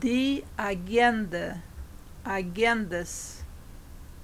de agenda, agendas.